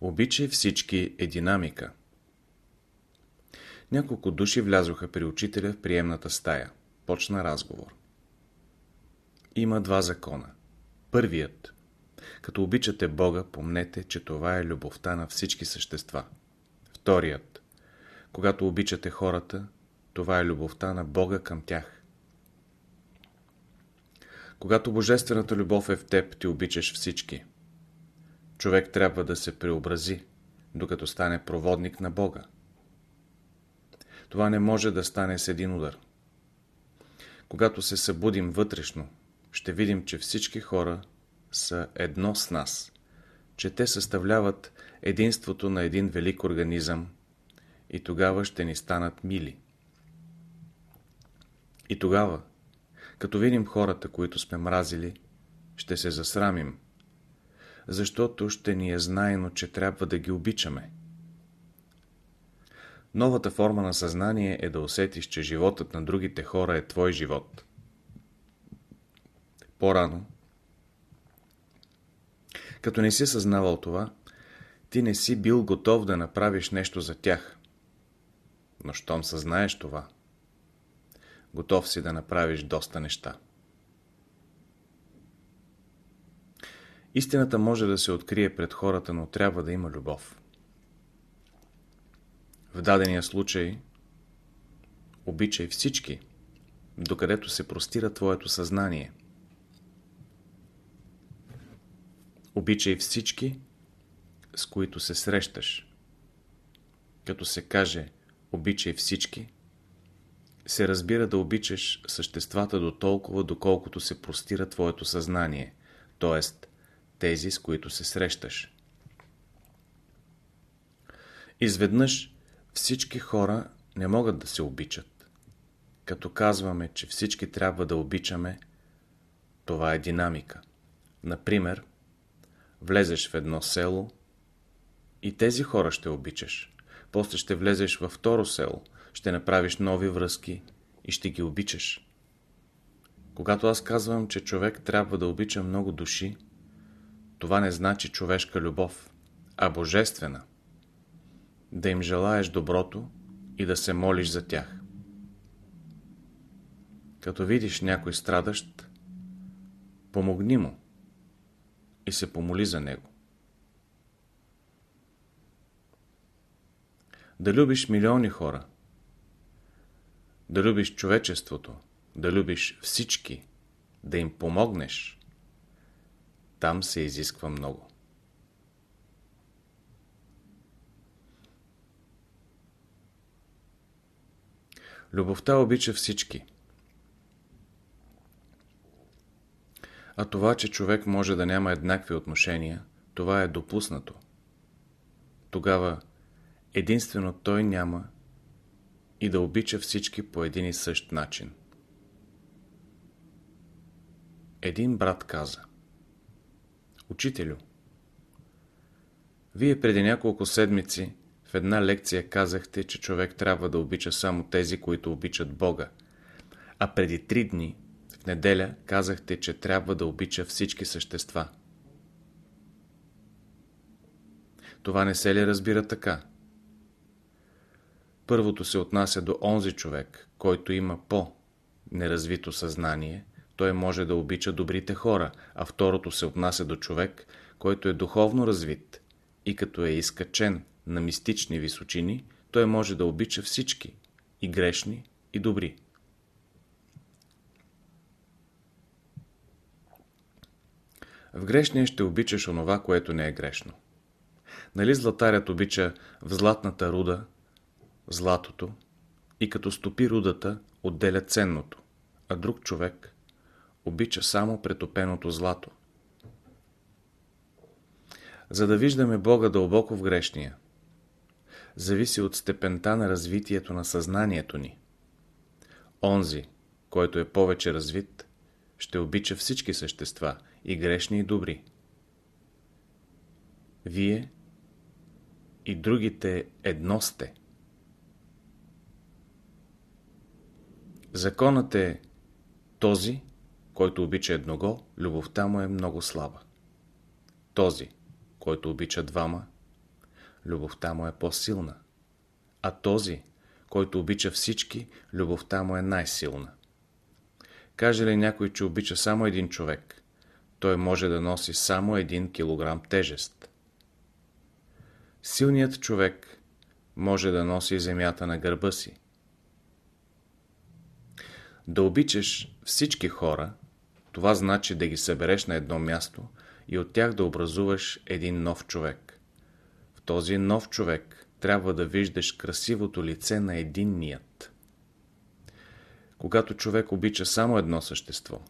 Обичай всички е динамика. Няколко души влязоха при учителя в приемната стая. Почна разговор. Има два закона. Първият. Като обичате Бога, помнете, че това е любовта на всички същества. Вторият. Когато обичате хората, това е любовта на Бога към тях. Когато Божествената любов е в теб, ти обичаш всички. Човек трябва да се преобрази, докато стане проводник на Бога. Това не може да стане с един удар. Когато се събудим вътрешно, ще видим, че всички хора са едно с нас, че те съставляват единството на един велик организъм и тогава ще ни станат мили. И тогава, като видим хората, които сме мразили, ще се засрамим, защото ще ни е знаено, че трябва да ги обичаме. Новата форма на съзнание е да усетиш, че животът на другите хора е твой живот. По-рано, като не си съзнавал това, ти не си бил готов да направиш нещо за тях. Но щом съзнаеш това, готов си да направиш доста неща. Истината може да се открие пред хората, но трябва да има любов. В дадения случай обичай всички, докъдето се простира твоето съзнание. Обичай всички, с които се срещаш. Като се каже обичай всички, се разбира да обичаш съществата до толкова, доколкото се простира твоето съзнание, т.е. тези, с които се срещаш. Изведнъж всички хора не могат да се обичат. Като казваме, че всички трябва да обичаме, това е динамика. Например, влезеш в едно село и тези хора ще обичаш. После ще влезеш във второ село, ще направиш нови връзки и ще ги обичаш. Когато аз казвам, че човек трябва да обича много души, това не значи човешка любов, а божествена. Да им желаеш доброто и да се молиш за тях. Като видиш някой страдащ, помогни му и се помоли за него. Да любиш милиони хора, да любиш човечеството, да любиш всички, да им помогнеш, там се изисква много. Любовта обича всички. А това, че човек може да няма еднакви отношения, това е допуснато. Тогава единствено той няма и да обича всички по един и същ начин. Един брат каза Учителю, вие преди няколко седмици в една лекция казахте, че човек трябва да обича само тези, които обичат Бога, а преди три дни в неделя казахте, че трябва да обича всички същества. Това не се ли разбира така? Първото се отнася до онзи човек, който има по-неразвито съзнание, той може да обича добрите хора, а второто се отнася до човек, който е духовно развит и като е изкачен на мистични височини, той може да обича всички, и грешни, и добри. В грешния ще обичаш онова, което не е грешно. Нали златарят обича в златната руда златото и като стопи рудата отделя ценното, а друг човек обича само претопеното злато. За да виждаме Бога дълбоко в грешния, зависи от степента на развитието на съзнанието ни. Онзи, който е повече развит, ще обича всички същества, и грешни, и добри. Вие и другите едно сте. Законът е този, който обича едного, любовта му е много слаба. Този, който обича двама, любовта му е по-силна. А този, който обича всички, любовта му е най-силна. Каже ли някой, че обича само един човек, той може да носи само един килограм тежест. Силният човек може да носи земята на гърба си. Да обичаш всички хора, това значи да ги събереш на едно място и от тях да образуваш един нов човек. В този нов човек трябва да виждаш красивото лице на единният. Когато човек обича само едно същество,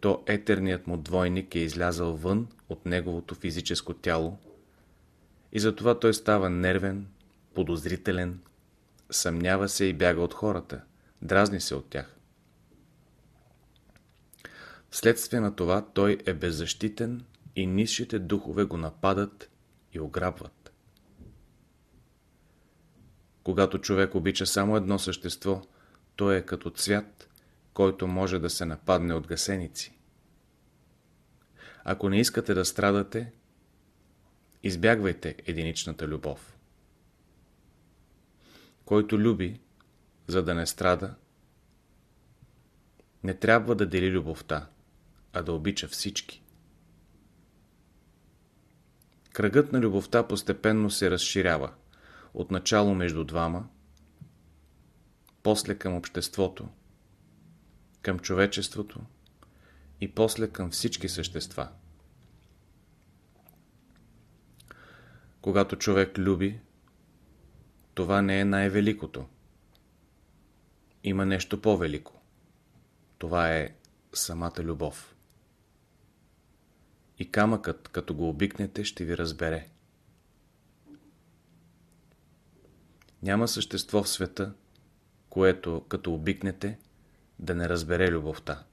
то етерният му двойник е излязъл вън от неговото физическо тяло и затова той става нервен, подозрителен, съмнява се и бяга от хората, дразни се от тях. Вследствие на това той е беззащитен и низшите духове го нападат и ограбват. Когато човек обича само едно същество, то е като цвят, който може да се нападне от гасеници. Ако не искате да страдате, избягвайте единичната любов. Който люби, за да не страда, не трябва да дели любовта, а да обича всички. Кръгът на любовта постепенно се разширява, отначало между двама, после към обществото, към човечеството и после към всички същества. Когато човек люби, това не е най-великото. Има нещо по-велико. Това е самата любов. И камъкът, като го обикнете, ще ви разбере. Няма същество в света, което, като обикнете, да не разбере любовта.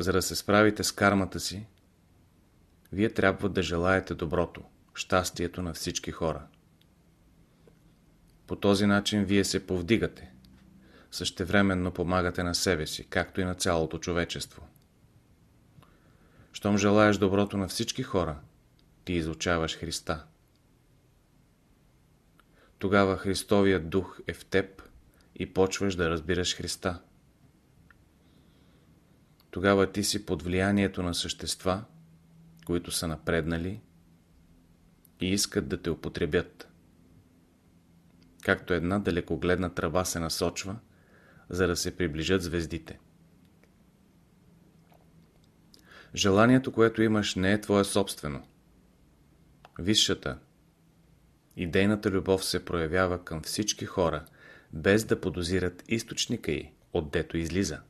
За да се справите с кармата си, вие трябва да желаете доброто, щастието на всички хора. По този начин вие се повдигате. Същевременно помагате на себе си, както и на цялото човечество. Щом желаеш доброто на всички хора, ти изучаваш Христа. Тогава Христовият дух е в теб и почваш да разбираш Христа. Тогава ти си под влиянието на същества, които са напреднали и искат да те употребят. Както една далекогледна трава се насочва, за да се приближат звездите. Желанието, което имаш, не е твое собствено. Висшата, идейната любов се проявява към всички хора, без да подозират източника й, отдето излиза.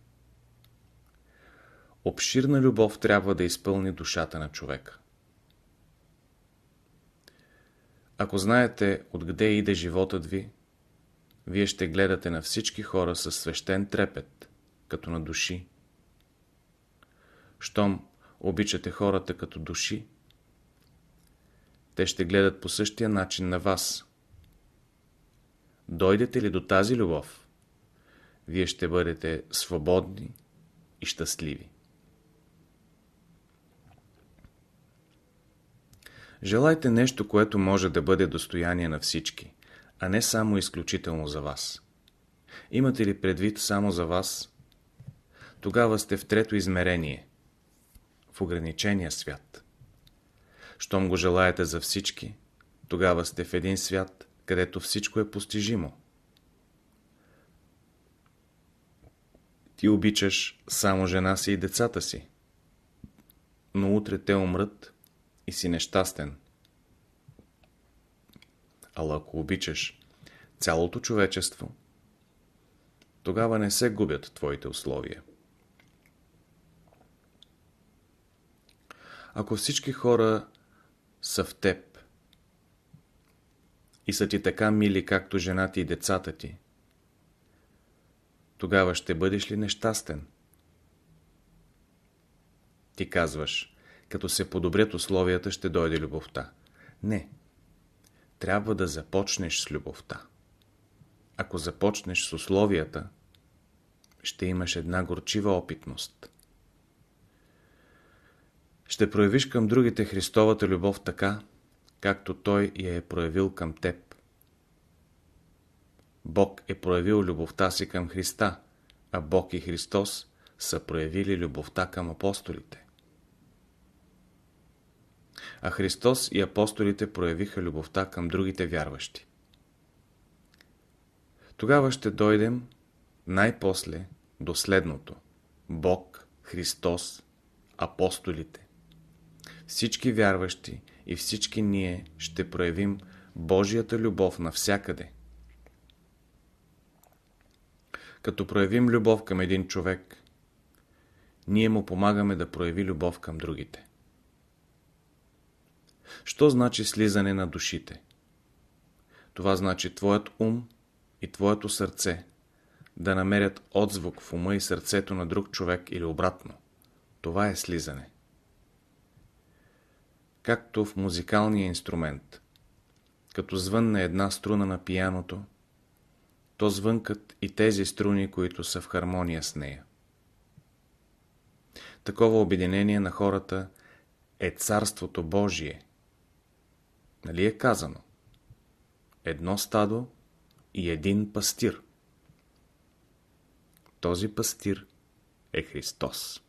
Обширна любов трябва да изпълни душата на човека. Ако знаете откъде иде животът ви, вие ще гледате на всички хора със свещен трепет, като на души. Щом обичате хората като души, те ще гледат по същия начин на вас. Дойдете ли до тази любов, вие ще бъдете свободни и щастливи. Желайте нещо, което може да бъде достояние на всички, а не само изключително за вас. Имате ли предвид само за вас? Тогава сте в трето измерение, ограничения свят. Щом го желаете за всички, тогава сте в един свят, където всичко е постижимо. Ти обичаш само жена си и децата си, но утре те умрат и си нещастен. Ала ако обичаш цялото човечество, тогава не се губят твоите условия. Ако всички хора са в теб и са ти така мили, както жената и децата ти, тогава ще бъдеш ли нещастен? Ти казваш, като се подобрят условията, ще дойде любовта. Не. Трябва да започнеш с любовта. Ако започнеш с условията, ще имаш една горчива опитност. Ще проявиш към другите Христовата любов така, както Той я е проявил към теб. Бог е проявил любовта си към Христа, а Бог и Христос са проявили любовта към апостолите. А Христос и апостолите проявиха любовта към другите вярващи. Тогава ще дойдем най-после до следното. Бог, Христос, апостолите. Всички вярващи и всички ние ще проявим Божията любов навсякъде. Като проявим любов към един човек, ние му помагаме да прояви любов към другите. Що значи слизане на душите? Това значи твоят ум и твоето сърце да намерят отзвук в ума и сърцето на друг човек или обратно. Това е слизане. Както в музикалния инструмент. Като звънне една струна на пияното, то звънкат и тези струни, които са в хармония с нея. Такова обединение на хората е Царството Божие. Нали е казано? Едно стадо и един пастир. Този пастир е Христос.